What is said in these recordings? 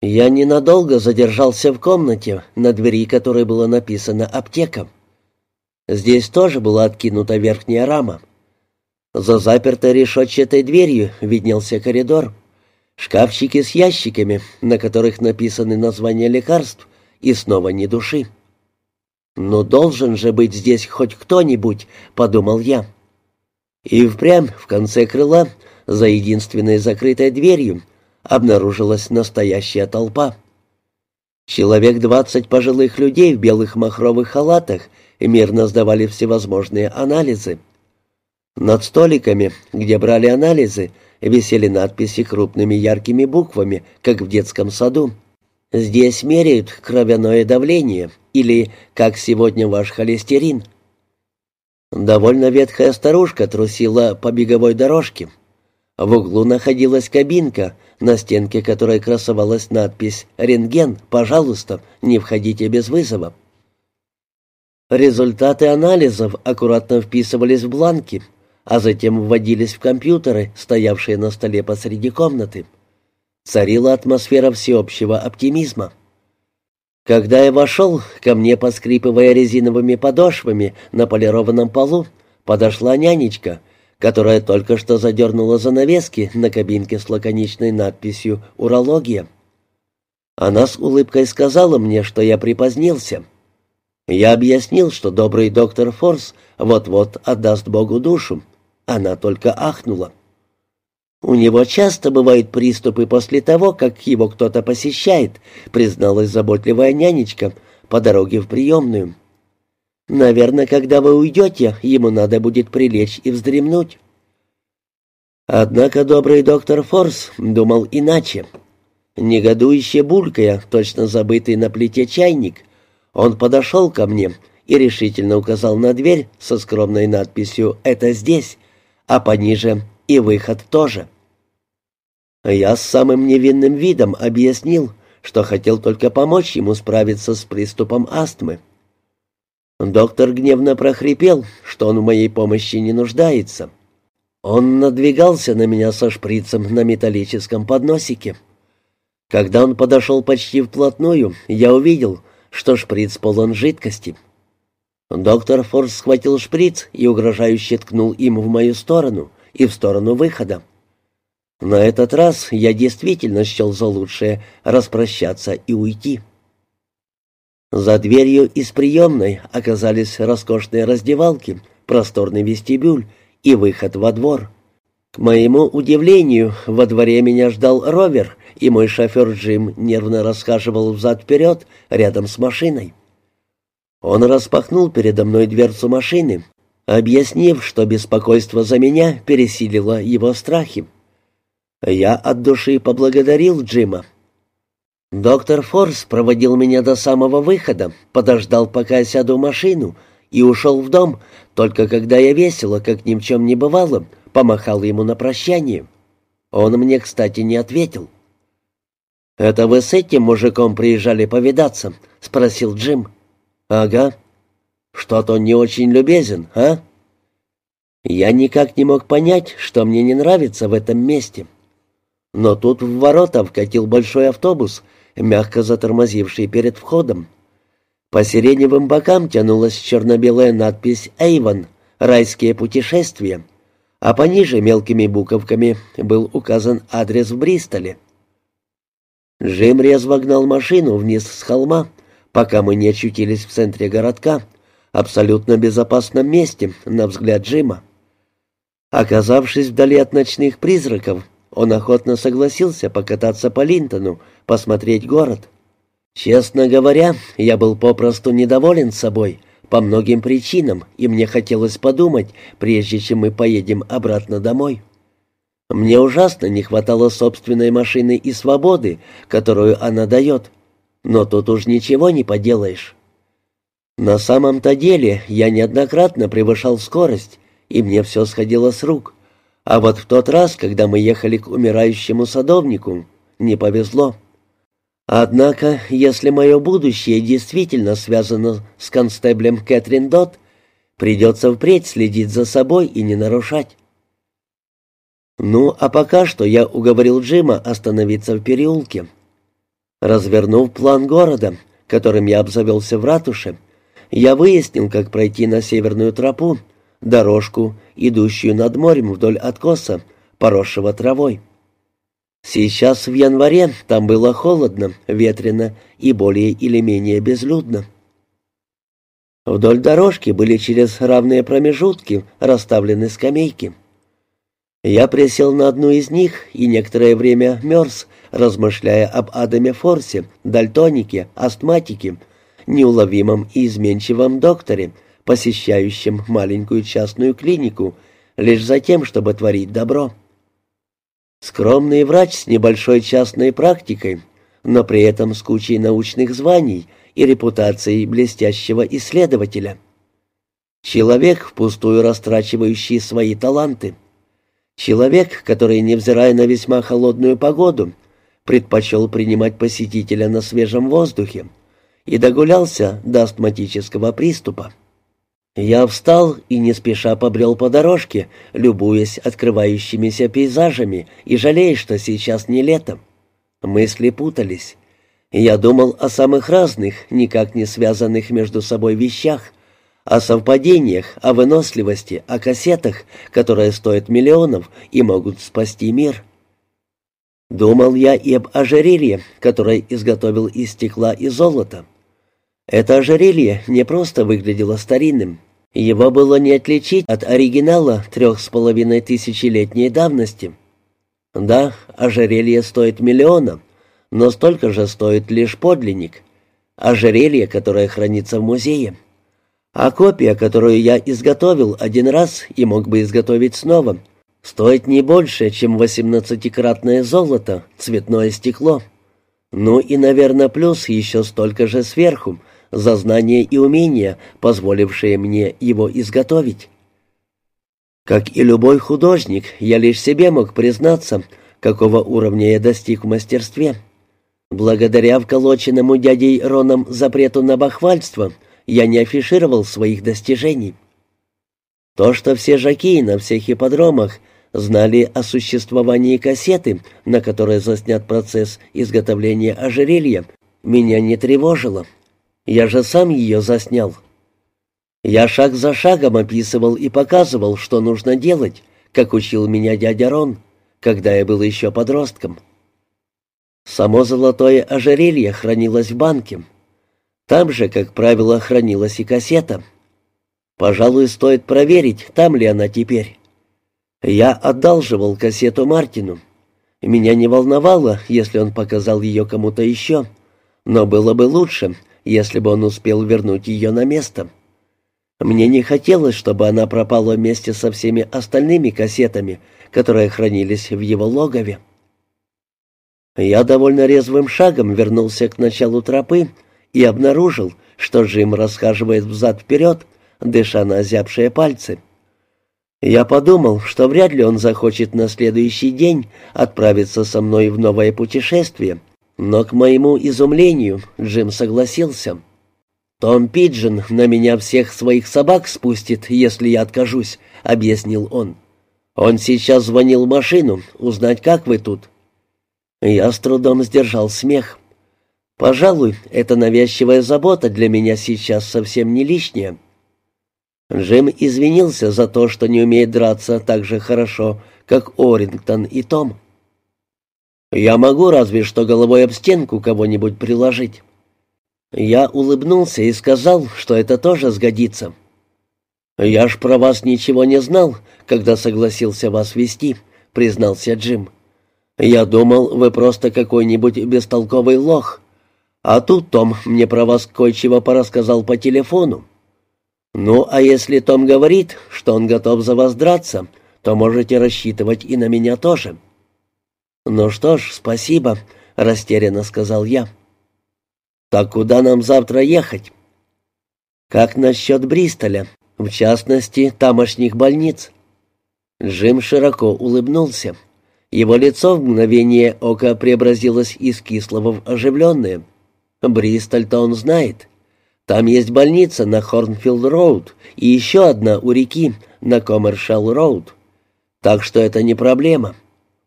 Я ненадолго задержался в комнате, на двери которой было написано «Аптека». Здесь тоже была откинута верхняя рама. За запертой решетчатой дверью виднелся коридор. Шкафчики с ящиками, на которых написаны названия лекарств, и снова ни души. «Ну, должен же быть здесь хоть кто-нибудь», — подумал я. И впрямь в конце крыла, за единственной закрытой дверью, обнаружилась настоящая толпа. Человек двадцать пожилых людей в белых махровых халатах мирно сдавали всевозможные анализы. Над столиками, где брали анализы, висели надписи крупными яркими буквами, как в детском саду. «Здесь меряют кровяное давление» или «Как сегодня ваш холестерин». Довольно ветхая старушка трусила по беговой дорожке. В углу находилась кабинка, на стенке которой красовалась надпись «Рентген, пожалуйста, не входите без вызова». Результаты анализов аккуратно вписывались в бланки, а затем вводились в компьютеры, стоявшие на столе посреди комнаты. Царила атмосфера всеобщего оптимизма. Когда я вошел, ко мне, поскрипывая резиновыми подошвами на полированном полу, подошла нянечка — которая только что задернула занавески на кабинке с лаконичной надписью «Урология». Она с улыбкой сказала мне, что я припозднился. Я объяснил, что добрый доктор Форс вот-вот отдаст Богу душу. Она только ахнула. «У него часто бывают приступы после того, как его кто-то посещает», призналась заботливая нянечка по дороге в приемную. Наверное, когда вы уйдете, ему надо будет прилечь и вздремнуть». Однако добрый доктор Форс думал иначе. Негодующе булькая, точно забытый на плите чайник, он подошел ко мне и решительно указал на дверь со скромной надписью «Это здесь», а пониже «И выход тоже». Я с самым невинным видом объяснил, что хотел только помочь ему справиться с приступом астмы. Доктор гневно прохрипел, что он в моей помощи не нуждается. Он надвигался на меня со шприцем на металлическом подносике. Когда он подошел почти вплотную, я увидел, что шприц полон жидкости. Доктор Форс схватил шприц и угрожающе ткнул им в мою сторону и в сторону выхода. На этот раз я действительно счел за лучшее распрощаться и уйти. За дверью из приемной оказались роскошные раздевалки, просторный вестибюль и выход во двор. К моему удивлению, во дворе меня ждал ровер, и мой шофер Джим нервно расхаживал взад-вперед рядом с машиной. Он распахнул передо мной дверцу машины, объяснив, что беспокойство за меня пересилило его страхи. Я от души поблагодарил Джима. Доктор Форс проводил меня до самого выхода, подождал, пока я сяду в машину, и ушел в дом, только когда я весело, как ни в чем не бывало, помахал ему на прощание. Он мне, кстати, не ответил. «Это вы с этим мужиком приезжали повидаться?» — спросил Джим. «Ага. Что-то он не очень любезен, а?» Я никак не мог понять, что мне не нравится в этом месте. Но тут в ворота вкатил большой автобус — мягко затормозивший перед входом. По сиреневым бокам тянулась черно-белая надпись «Эйвон. Райские путешествия», а пониже мелкими буковками был указан адрес в Бристоле. Джим резво гнал машину вниз с холма, пока мы не очутились в центре городка, абсолютно безопасном месте, на взгляд Джима. Оказавшись вдали от ночных призраков, он охотно согласился покататься по Линтону, посмотреть город. Честно говоря, я был попросту недоволен собой по многим причинам, и мне хотелось подумать, прежде чем мы поедем обратно домой. Мне ужасно не хватало собственной машины и свободы, которую она дает, но тут уж ничего не поделаешь. На самом-то деле я неоднократно превышал скорость, и мне все сходило с рук. А вот в тот раз, когда мы ехали к умирающему садовнику, не повезло. Однако, если мое будущее действительно связано с констеблем Кэтрин Дот, придется впредь следить за собой и не нарушать. Ну, а пока что я уговорил Джима остановиться в переулке. Развернув план города, которым я обзавелся в ратуше, я выяснил, как пройти на северную тропу, дорожку, идущую над морем вдоль откоса, поросшего травой. Сейчас в январе там было холодно, ветрено и более или менее безлюдно. Вдоль дорожки были через равные промежутки расставлены скамейки. Я присел на одну из них и некоторое время мерз, размышляя об Адаме Форсе, дальтонике, астматике, неуловимом и изменчивом докторе, посещающем маленькую частную клинику лишь за тем, чтобы творить добро. Скромный врач с небольшой частной практикой, но при этом с кучей научных званий и репутацией блестящего исследователя. Человек, впустую растрачивающий свои таланты. Человек, который, невзирая на весьма холодную погоду, предпочел принимать посетителя на свежем воздухе и догулялся до астматического приступа. Я встал и не спеша побрел по дорожке, любуясь открывающимися пейзажами и жалея, что сейчас не лето. Мысли путались. Я думал о самых разных, никак не связанных между собой вещах, о совпадениях, о выносливости, о кассетах, которые стоят миллионов и могут спасти мир. Думал я и об ожерелье, которое изготовил из стекла и золота. Это ожерелье не просто выглядело старинным, его было не отличить от оригинала трех с половиной тысячелетней давности. Да, ожерелье стоит миллиона, но столько же стоит лишь подлинник. Ожерелье, которое хранится в музее. А копия, которую я изготовил один раз и мог бы изготовить снова, стоит не больше, чем восемнадцатикратное золото, цветное стекло. Ну и, наверное, плюс еще столько же сверху, за знания и умения, позволившие мне его изготовить. Как и любой художник, я лишь себе мог признаться, какого уровня я достиг в мастерстве. Благодаря вколоченному дядей Роном запрету на бахвальство, я не афишировал своих достижений. То, что все жаки на всех ипподромах знали о существовании кассеты, на которой заснят процесс изготовления ожерелья, меня не тревожило. Я же сам ее заснял. Я шаг за шагом описывал и показывал, что нужно делать, как учил меня дядя Рон, когда я был еще подростком. Само золотое ожерелье хранилось в банке. Там же, как правило, хранилась и кассета. Пожалуй, стоит проверить, там ли она теперь. Я одалживал кассету Мартину. Меня не волновало, если он показал ее кому-то еще, но было бы лучше, если бы он успел вернуть ее на место. Мне не хотелось, чтобы она пропала вместе со всеми остальными кассетами, которые хранились в его логове. Я довольно резвым шагом вернулся к началу тропы и обнаружил, что Джим расхаживает взад-вперед, дыша на озябшие пальцы. Я подумал, что вряд ли он захочет на следующий день отправиться со мной в новое путешествие, но, к моему изумлению, Джим согласился. «Том Пиджин на меня всех своих собак спустит, если я откажусь», — объяснил он. «Он сейчас звонил в машину, узнать, как вы тут». Я с трудом сдержал смех. «Пожалуй, эта навязчивая забота для меня сейчас совсем не лишняя». Джим извинился за то, что не умеет драться так же хорошо, как Орингтон и Том. Я могу разве что головой об стенку кого-нибудь приложить. Я улыбнулся и сказал, что это тоже сгодится. «Я ж про вас ничего не знал, когда согласился вас вести», — признался Джим. «Я думал, вы просто какой-нибудь бестолковый лох. А тут Том мне про вас кое-чего порассказал по телефону. Ну, а если Том говорит, что он готов за вас драться, то можете рассчитывать и на меня тоже». «Ну что ж, спасибо», — растерянно сказал я. «Так куда нам завтра ехать?» «Как насчет Бристоля, в частности, тамошних больниц?» Джим широко улыбнулся. Его лицо в мгновение ока преобразилось из кислого в оживленное. «Бристоль-то он знает. Там есть больница на Хорнфилд-Роуд и еще одна у реки на Коммершал-Роуд. Так что это не проблема».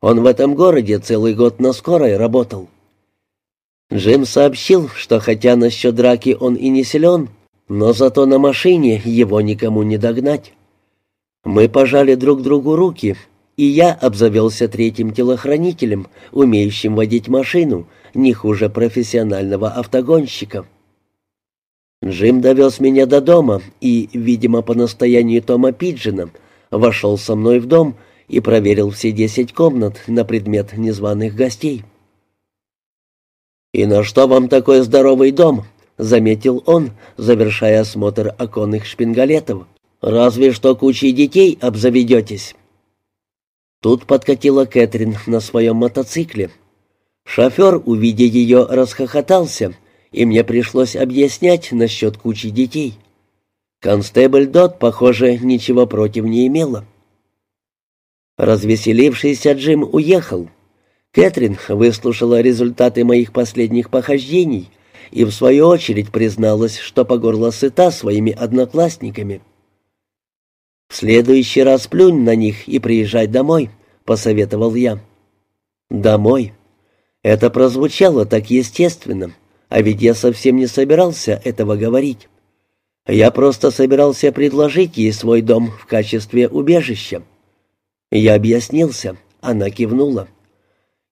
Он в этом городе целый год на скорой работал. Джим сообщил, что хотя насчет драки он и не силен, но зато на машине его никому не догнать. Мы пожали друг другу руки, и я обзавелся третьим телохранителем, умеющим водить машину, не хуже профессионального автогонщика. Джим довез меня до дома и, видимо, по настоянию Тома Пиджина, вошел со мной в дом и проверил все десять комнат на предмет незваных гостей. «И на что вам такой здоровый дом?» — заметил он, завершая осмотр оконных шпингалетов. «Разве что кучей детей обзаведетесь». Тут подкатила Кэтрин на своем мотоцикле. Шофер, увидя ее, расхохотался, и мне пришлось объяснять насчет кучи детей. Констебль Дот, похоже, ничего против не имела. Развеселившийся Джим уехал. Кэтрин выслушала результаты моих последних похождений и, в свою очередь, призналась, что по горло сыта своими одноклассниками. «В следующий раз плюнь на них и приезжай домой», — посоветовал я. «Домой». Это прозвучало так естественно, а ведь я совсем не собирался этого говорить. Я просто собирался предложить ей свой дом в качестве убежища. Я объяснился, она кивнула.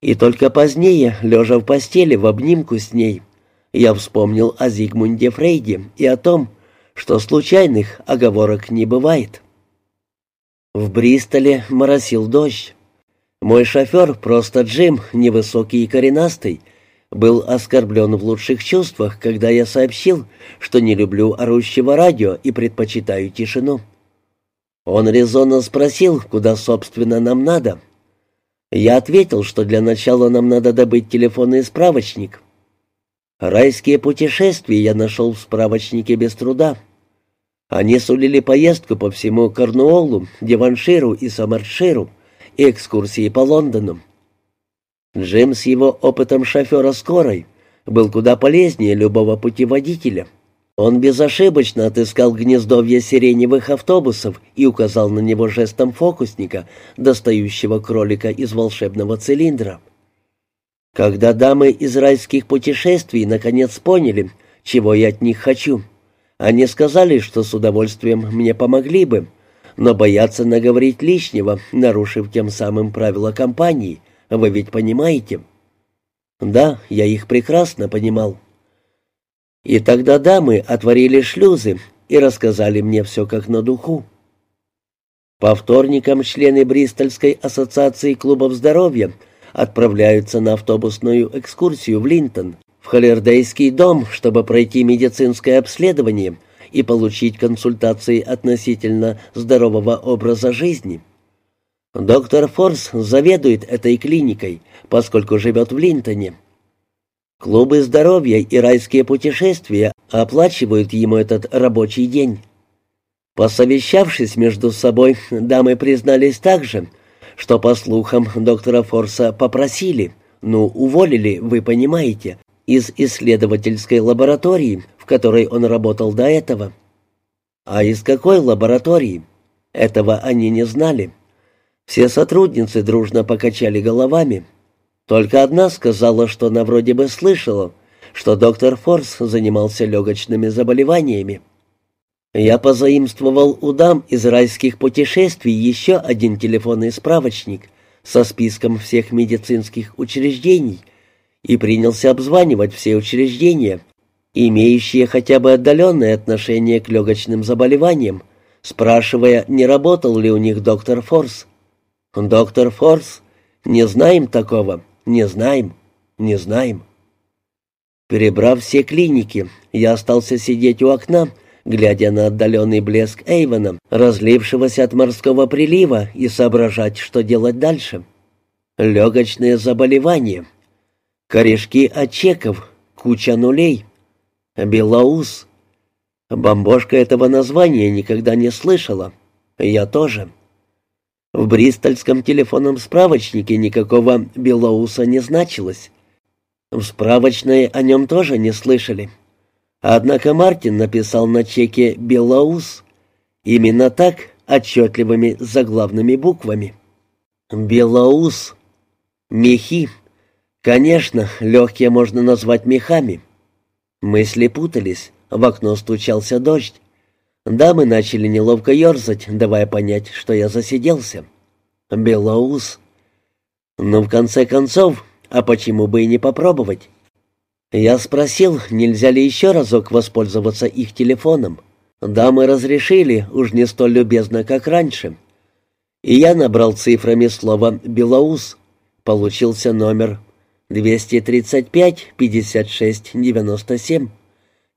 И только позднее, лежа в постели в обнимку с ней, я вспомнил о Зигмунде Фрейде и о том, что случайных оговорок не бывает. В Бристоле моросил дождь. Мой шофер, просто Джим, невысокий и коренастый, был оскорблен в лучших чувствах, когда я сообщил, что не люблю орущего радио и предпочитаю тишину. Он резонно спросил, куда, собственно, нам надо. Я ответил, что для начала нам надо добыть телефонный справочник. Райские путешествия я нашел в справочнике без труда. Они сулили поездку по всему Корнуоллу, Деванширу и Самарширу и экскурсии по Лондону. Джим с его опытом шофера скорой был куда полезнее любого путеводителя. Он безошибочно отыскал гнездовье сиреневых автобусов и указал на него жестом фокусника, достающего кролика из волшебного цилиндра. Когда дамы из райских путешествий наконец поняли, чего я от них хочу, они сказали, что с удовольствием мне помогли бы, но боятся наговорить лишнего, нарушив тем самым правила компании, вы ведь понимаете? Да, я их прекрасно понимал. И тогда дамы отворили шлюзы и рассказали мне все как на духу. По вторникам члены Бристольской ассоциации клубов здоровья отправляются на автобусную экскурсию в Линтон, в Холлердейский дом, чтобы пройти медицинское обследование и получить консультации относительно здорового образа жизни. Доктор Форс заведует этой клиникой, поскольку живет в Линтоне. Клубы здоровья и райские путешествия оплачивают ему этот рабочий день. Посовещавшись между собой, дамы признались также, что, по слухам, доктора Форса попросили, ну, уволили, вы понимаете, из исследовательской лаборатории, в которой он работал до этого. А из какой лаборатории? Этого они не знали. Все сотрудницы дружно покачали головами. Только одна сказала, что она вроде бы слышала, что доктор Форс занимался легочными заболеваниями. Я позаимствовал у дам из райских путешествий еще один телефонный справочник со списком всех медицинских учреждений и принялся обзванивать все учреждения, имеющие хотя бы отдаленное отношение к легочным заболеваниям, спрашивая, не работал ли у них доктор Форс. «Доктор Форс? Не знаем такого, не знаем, не знаем». Перебрав все клиники, я остался сидеть у окна, глядя на отдаленный блеск Эйвона, разлившегося от морского прилива, и соображать, что делать дальше. Легочные заболевания, корешки от чеков, куча нулей, белоус. Бомбошка этого названия никогда не слышала. Я тоже. В бристольском телефонном справочнике никакого Белоуса не значилось. В справочной о нем тоже не слышали. Однако Мартин написал на чеке «Белоус». Именно так, отчетливыми заглавными буквами. «Белоус». Мехи. Конечно, легкие можно назвать мехами. Мысли путались, в окно стучался дождь. Дамы начали неловко ерзать, давая понять, что я засиделся. Белоус. Но в конце концов, а почему бы и не попробовать? Я спросил, нельзя ли еще разок воспользоваться их телефоном. Дамы разрешили, уж не столь любезно, как раньше. И я набрал цифрами слово «Белоус». Получился номер 235-56-97.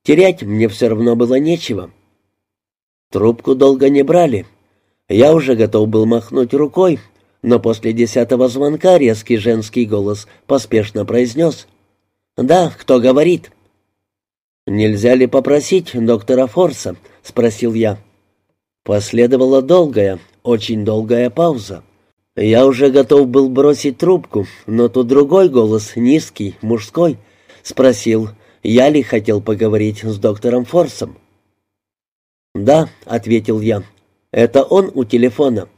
Терять мне все равно было нечего. Трубку долго не брали. Я уже готов был махнуть рукой, но после десятого звонка резкий женский голос поспешно произнес «Да, кто говорит?» «Нельзя ли попросить доктора Форса?» — спросил я. Последовала долгая, очень долгая пауза. Я уже готов был бросить трубку, но тут другой голос, низкий, мужской, спросил, я ли хотел поговорить с доктором Форсом. «Да», — ответил я, — «это он у телефона».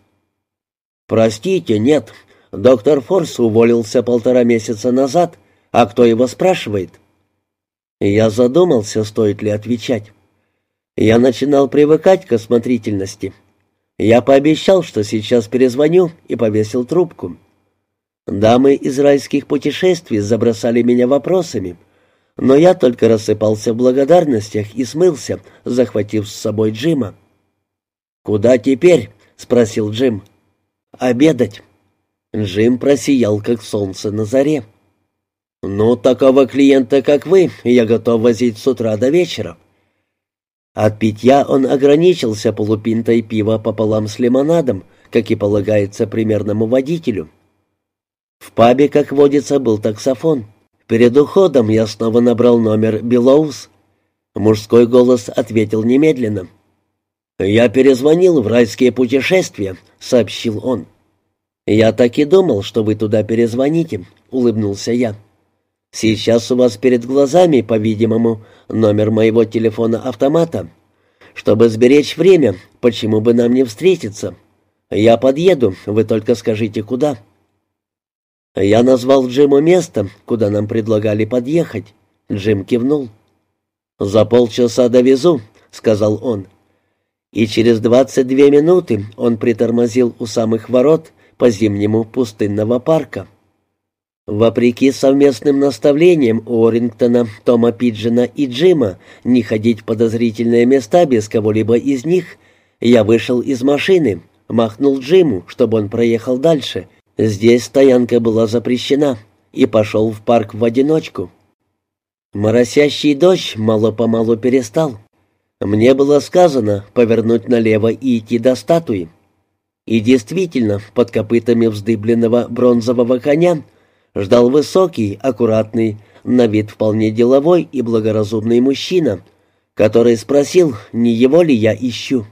«Простите, нет. Доктор Форс уволился полтора месяца назад. А кто его спрашивает?» Я задумался, стоит ли отвечать. Я начинал привыкать к осмотрительности. Я пообещал, что сейчас перезвоню, и повесил трубку. Дамы из райских путешествий забросали меня вопросами, но я только рассыпался в благодарностях и смылся, захватив с собой Джима. «Куда теперь?» — спросил Джим. «Обедать». Джим просиял, как солнце на заре. «Ну, такого клиента, как вы, я готов возить с утра до вечера». От питья он ограничился полупинтой пива пополам с лимонадом, как и полагается примерному водителю. В пабе, как водится, был таксофон. Перед уходом я снова набрал номер «Белоус». Мужской голос ответил немедленно. «Я перезвонил в райские путешествия», — сообщил он. «Я так и думал, что вы туда перезвоните», — улыбнулся я. «Сейчас у вас перед глазами, по-видимому, номер моего телефона-автомата. Чтобы сберечь время, почему бы нам не встретиться? Я подъеду, вы только скажите, куда». Я назвал Джиму место, куда нам предлагали подъехать. Джим кивнул. «За полчаса довезу», — сказал он. И через двадцать две минуты он притормозил у самых ворот по-зимнему пустынного парка. Вопреки совместным наставлениям Уоррингтона, Тома Пиджина и Джима не ходить в подозрительные места без кого-либо из них, я вышел из машины, махнул Джиму, чтобы он проехал дальше, Здесь стоянка была запрещена, и пошел в парк в одиночку. Моросящий дождь мало-помалу перестал. Мне было сказано повернуть налево и идти до статуи. И действительно, под копытами вздыбленного бронзового коня ждал высокий, аккуратный, на вид вполне деловой и благоразумный мужчина, который спросил, не его ли я ищу.